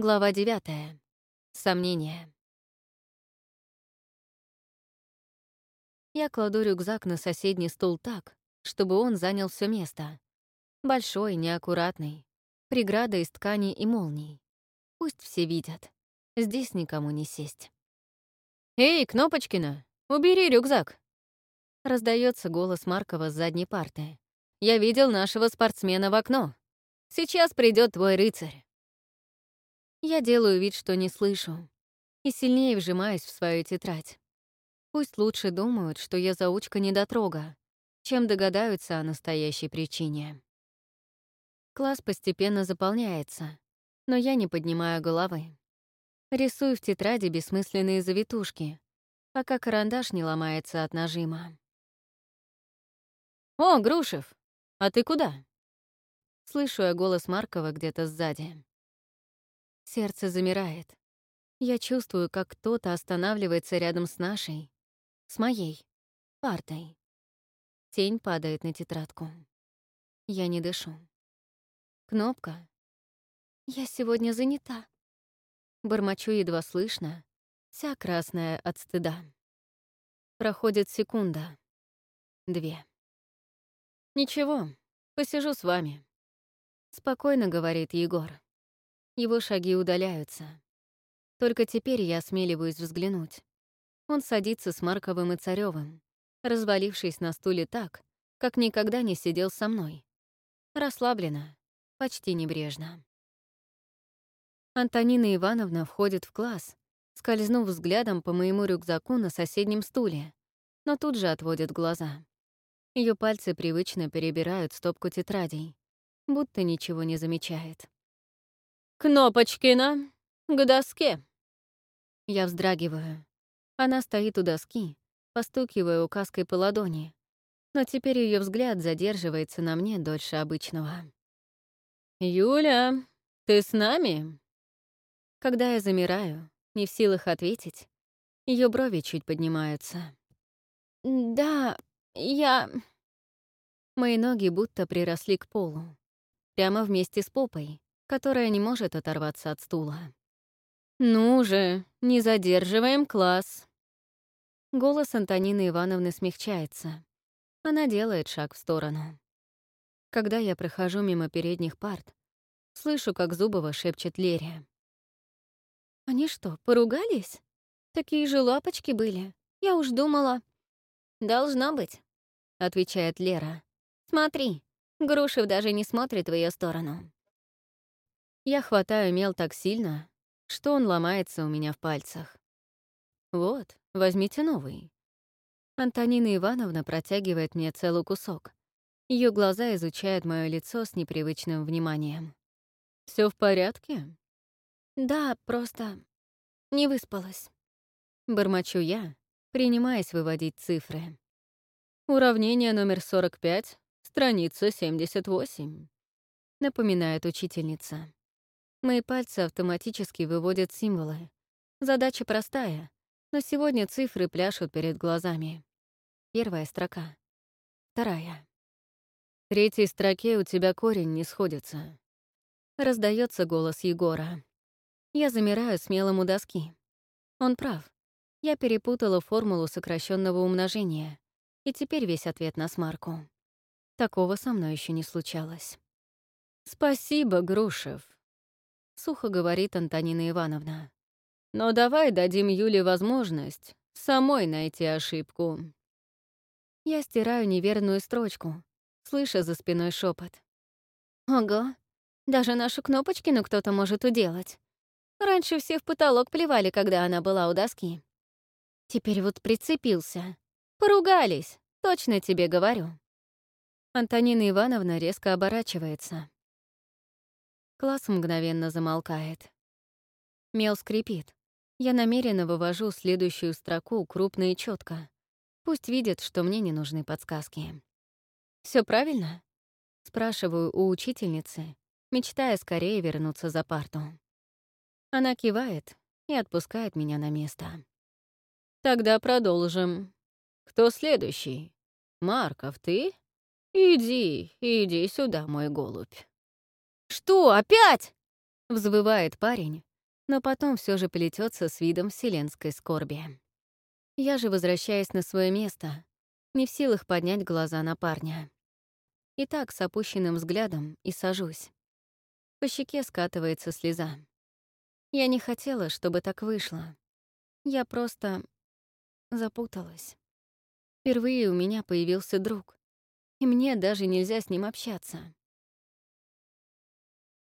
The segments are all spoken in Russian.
Глава девятая. Сомнения. Я кладу рюкзак на соседний стул так, чтобы он занял все место. Большой, неаккуратный, преграда из ткани и молний. Пусть все видят. Здесь никому не сесть. «Эй, Кнопочкина, убери рюкзак!» Раздается голос Маркова с задней парты. «Я видел нашего спортсмена в окно. Сейчас придет твой рыцарь». Я делаю вид, что не слышу, и сильнее вжимаюсь в свою тетрадь. Пусть лучше думают, что я заучка-недотрога, чем догадаются о настоящей причине. Класс постепенно заполняется, но я не поднимаю головы. Рисую в тетради бессмысленные завитушки, пока карандаш не ломается от нажима. «О, Грушев, а ты куда?» Слышу я голос Маркова где-то сзади. Сердце замирает. Я чувствую, как кто-то останавливается рядом с нашей, с моей, партой. Тень падает на тетрадку. Я не дышу. Кнопка. Я сегодня занята. Бормочу едва слышно, вся красная от стыда. Проходит секунда. Две. «Ничего, посижу с вами», — спокойно говорит Егор. Его шаги удаляются. Только теперь я осмеливаюсь взглянуть. Он садится с Марковым и Царёвым, развалившись на стуле так, как никогда не сидел со мной. Расслабленно, почти небрежно. Антонина Ивановна входит в класс, скользнув взглядом по моему рюкзаку на соседнем стуле, но тут же отводит глаза. Ее пальцы привычно перебирают стопку тетрадей, будто ничего не замечает. «Кнопочкина, к доске!» Я вздрагиваю. Она стоит у доски, постукивая указкой по ладони, но теперь ее взгляд задерживается на мне дольше обычного. «Юля, ты с нами?» Когда я замираю, не в силах ответить, ее брови чуть поднимаются. «Да, я...» Мои ноги будто приросли к полу, прямо вместе с попой, которая не может оторваться от стула. «Ну же, не задерживаем класс!» Голос Антонины Ивановны смягчается. Она делает шаг в сторону. Когда я прохожу мимо передних парт, слышу, как Зубова шепчет Лере. «Они что, поругались? Такие же лапочки были. Я уж думала...» «Должна быть», — отвечает Лера. «Смотри, Грушев даже не смотрит в ее сторону». Я хватаю мел так сильно, что он ломается у меня в пальцах. «Вот, возьмите новый». Антонина Ивановна протягивает мне целый кусок. Ее глаза изучают мое лицо с непривычным вниманием. Все в порядке?» «Да, просто не выспалась». Бормочу я, принимаясь выводить цифры. «Уравнение номер 45, страница 78», — напоминает учительница. Мои пальцы автоматически выводят символы. Задача простая, но сегодня цифры пляшут перед глазами. Первая строка. Вторая. В третьей строке у тебя корень не сходится. Раздается голос Егора. Я замираю смелым у доски. Он прав. Я перепутала формулу сокращенного умножения, и теперь весь ответ на смарку. Такого со мной еще не случалось. «Спасибо, Грушев», сухо говорит Антонина Ивановна. Но давай дадим Юле возможность самой найти ошибку. Я стираю неверную строчку, слыша за спиной шепот. Ого, даже нашу Кнопочкину кто-то может уделать. Раньше все в потолок плевали, когда она была у доски. Теперь вот прицепился. Поругались, точно тебе говорю. Антонина Ивановна резко оборачивается. Класс мгновенно замолкает. Мел скрипит. Я намеренно вывожу следующую строку крупно и четко. Пусть видят, что мне не нужны подсказки. Все правильно?» — спрашиваю у учительницы, мечтая скорее вернуться за парту. Она кивает и отпускает меня на место. «Тогда продолжим. Кто следующий? Марков, ты? Иди, иди сюда, мой голубь». «Что, опять?» — взвывает парень, но потом все же плетется с видом вселенской скорби. Я же возвращаюсь на свое место, не в силах поднять глаза на парня. И так с опущенным взглядом и сажусь. По щеке скатывается слеза. Я не хотела, чтобы так вышло. Я просто запуталась. Впервые у меня появился друг, и мне даже нельзя с ним общаться.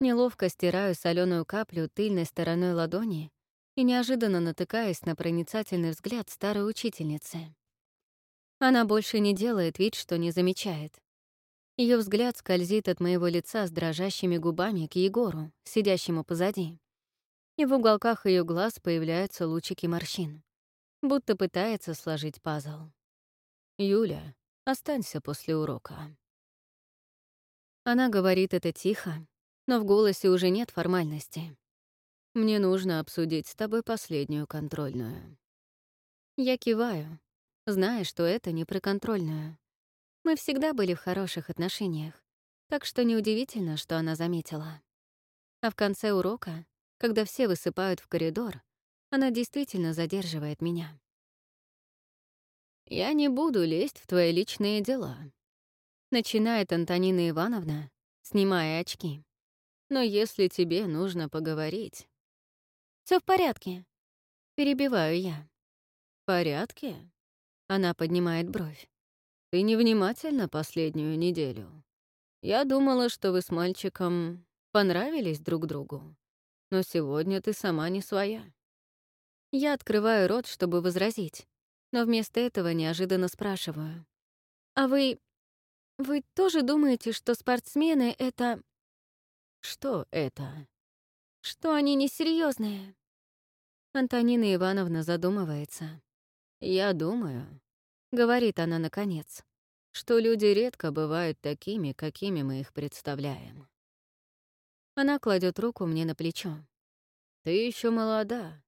Неловко стираю соленую каплю тыльной стороной ладони и неожиданно натыкаюсь на проницательный взгляд старой учительницы. Она больше не делает вид, что не замечает. Ее взгляд скользит от моего лица с дрожащими губами к Егору, сидящему позади. И в уголках ее глаз появляются лучики морщин, будто пытается сложить пазл. «Юля, останься после урока». Она говорит это тихо, но в голосе уже нет формальности. «Мне нужно обсудить с тобой последнюю контрольную». Я киваю, зная, что это не про контрольную. Мы всегда были в хороших отношениях, так что неудивительно, что она заметила. А в конце урока, когда все высыпают в коридор, она действительно задерживает меня. «Я не буду лезть в твои личные дела», — начинает Антонина Ивановна, снимая очки. Но если тебе нужно поговорить... Все в порядке. Перебиваю я. В порядке? Она поднимает бровь. Ты невнимательна последнюю неделю. Я думала, что вы с мальчиком понравились друг другу. Но сегодня ты сама не своя. Я открываю рот, чтобы возразить, но вместо этого неожиданно спрашиваю. «А вы... вы тоже думаете, что спортсмены — это...» Что это? Что они несерьезные? Антонина Ивановна задумывается. «Я думаю», — говорит она наконец, «что люди редко бывают такими, какими мы их представляем». Она кладет руку мне на плечо. «Ты еще молода,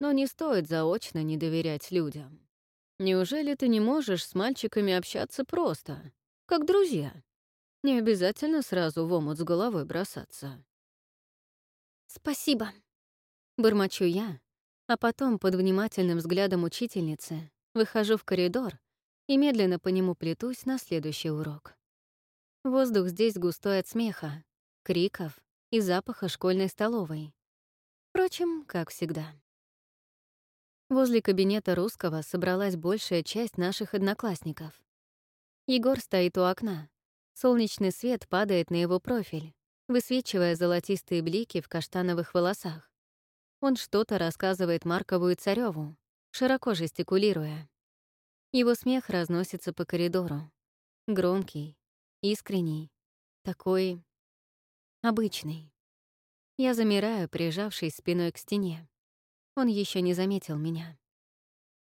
но не стоит заочно не доверять людям. Неужели ты не можешь с мальчиками общаться просто, как друзья?» Не обязательно сразу в омут с головой бросаться. «Спасибо», — бормочу я, а потом под внимательным взглядом учительницы выхожу в коридор и медленно по нему плетусь на следующий урок. Воздух здесь густой от смеха, криков и запаха школьной столовой. Впрочем, как всегда. Возле кабинета русского собралась большая часть наших одноклассников. Егор стоит у окна, Солнечный свет падает на его профиль, высвечивая золотистые блики в каштановых волосах. Он что-то рассказывает Маркову и Царёву, широко жестикулируя. Его смех разносится по коридору. Громкий, искренний, такой... обычный. Я замираю, прижавшись спиной к стене. Он еще не заметил меня.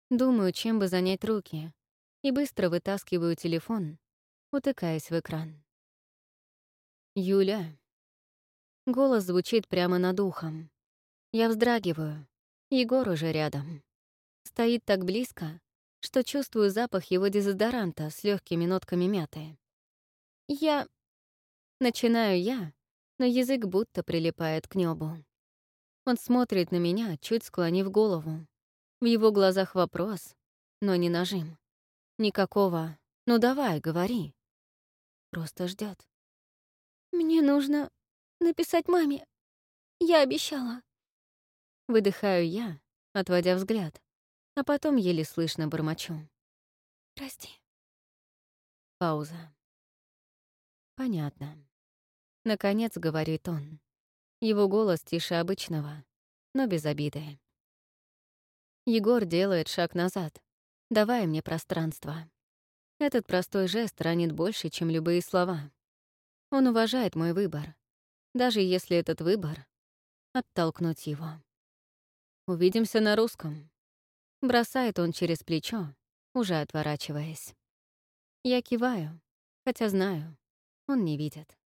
Думаю, чем бы занять руки, и быстро вытаскиваю телефон, утыкаясь в экран. «Юля». Голос звучит прямо над ухом. Я вздрагиваю. Егор уже рядом. Стоит так близко, что чувствую запах его дезодоранта с легкими нотками мяты. Я... Начинаю я, но язык будто прилипает к небу. Он смотрит на меня, чуть склонив голову. В его глазах вопрос, но не нажим. Никакого «ну давай, говори». Просто ждет. «Мне нужно написать маме. Я обещала». Выдыхаю я, отводя взгляд, а потом еле слышно бормочу. «Прости». Пауза. «Понятно». Наконец говорит он. Его голос тише обычного, но без обиды. Егор делает шаг назад, давая мне пространство. Этот простой жест ранит больше, чем любые слова. Он уважает мой выбор, даже если этот выбор — оттолкнуть его. «Увидимся на русском», — бросает он через плечо, уже отворачиваясь. Я киваю, хотя знаю, он не видит.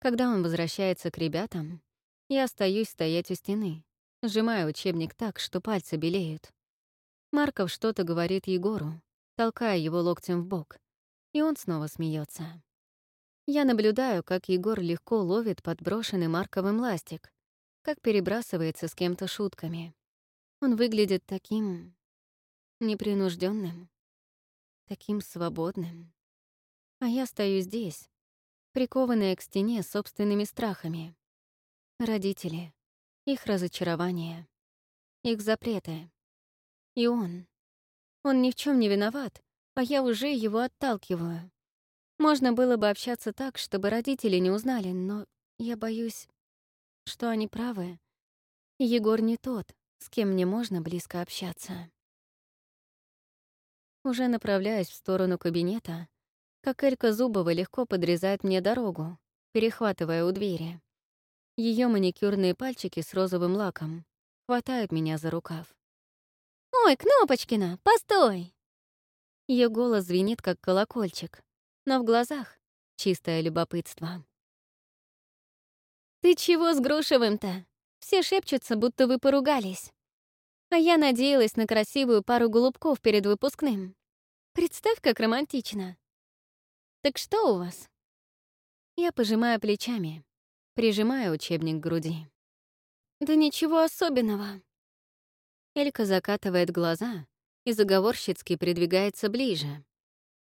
Когда он возвращается к ребятам, я остаюсь стоять у стены, сжимая учебник так, что пальцы белеют. Марков что-то говорит Егору, толкая его локтем в бок, и он снова смеется. Я наблюдаю, как Егор легко ловит подброшенный Марковым ластик, как перебрасывается с кем-то шутками. Он выглядит таким непринужденным, таким свободным. А я стою здесь, прикованная к стене собственными страхами. Родители, их разочарования, их запреты. И он. Он ни в чем не виноват, а я уже его отталкиваю. Можно было бы общаться так, чтобы родители не узнали, но я боюсь, что они правы. Егор не тот, с кем мне можно близко общаться. Уже направляясь в сторону кабинета, как Элька Зубова легко подрезает мне дорогу, перехватывая у двери. Ее маникюрные пальчики с розовым лаком хватают меня за рукав. «Ой, Кнопочкина, постой!» Ее голос звенит, как колокольчик, но в глазах — чистое любопытство. «Ты чего с Грушевым-то? Все шепчутся, будто вы поругались. А я надеялась на красивую пару голубков перед выпускным. Представь, как романтично. Так что у вас?» Я пожимаю плечами, прижимая учебник к груди. «Да ничего особенного». Элька закатывает глаза и заговорщицки придвигается ближе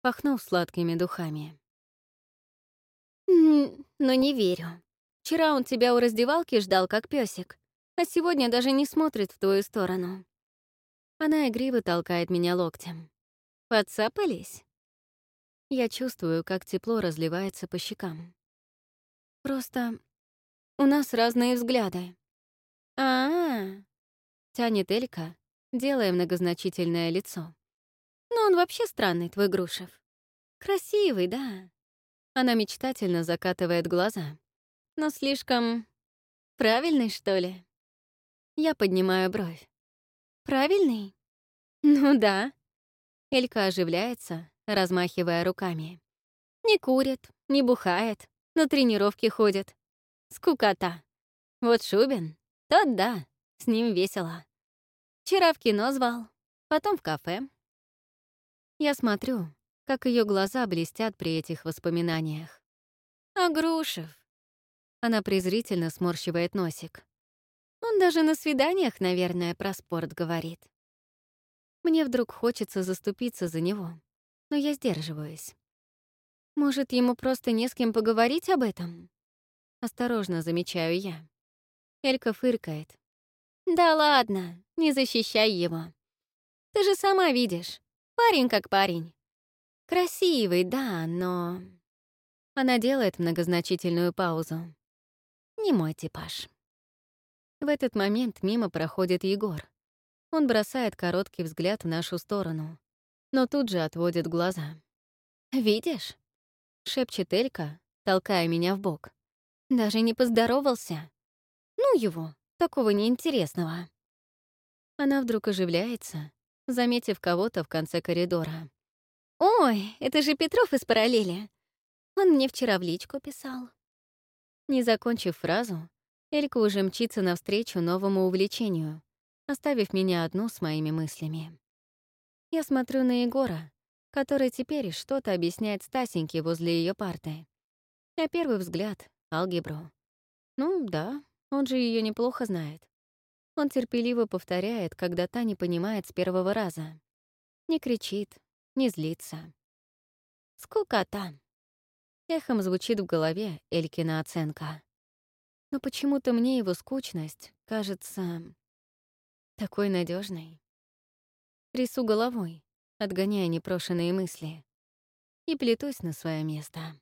пахнув сладкими духами. «Но не верю. Вчера он тебя у раздевалки ждал, как песик, а сегодня даже не смотрит в твою сторону». Она игриво толкает меня локтем. «Подцапались?» Я чувствую, как тепло разливается по щекам. «Просто у нас разные взгляды». «А-а-а!» — тянет Элька, делая многозначительное лицо. Но он вообще странный, твой Грушев. Красивый, да. Она мечтательно закатывает глаза. Но слишком... Правильный, что ли? Я поднимаю бровь. Правильный? Ну да. Элька оживляется, размахивая руками. Не курит, не бухает, на тренировки ходит. Скукота. Вот Шубин, тот да, с ним весело. Вчера в кино звал, потом в кафе, я смотрю, как ее глаза блестят при этих воспоминаниях. «А Грушев?» Она презрительно сморщивает носик. Он даже на свиданиях, наверное, про спорт говорит. Мне вдруг хочется заступиться за него, но я сдерживаюсь. Может, ему просто не с кем поговорить об этом? Осторожно замечаю я. Элька фыркает. «Да ладно, не защищай его. Ты же сама видишь, Парень как парень. Красивый, да, но... Она делает многозначительную паузу. Не мой типаж. В этот момент мимо проходит Егор. Он бросает короткий взгляд в нашу сторону, но тут же отводит глаза. «Видишь?» — шепчет Элька, толкая меня в бок. «Даже не поздоровался. Ну его, такого неинтересного». Она вдруг оживляется, заметив кого-то в конце коридора. «Ой, это же Петров из параллели. Он мне вчера в личку писал». Не закончив фразу, Элька уже мчится навстречу новому увлечению, оставив меня одну с моими мыслями. Я смотрю на Егора, который теперь что-то объясняет Стасеньке возле ее парты. На первый взгляд — алгебру. Ну да, он же ее неплохо знает. Он терпеливо повторяет, когда та не понимает с первого раза. Не кричит, не злится. «Скукота!» Эхом звучит в голове Элькина оценка. Но почему-то мне его скучность кажется такой надежной. Рису головой, отгоняя непрошенные мысли, и плетусь на свое место.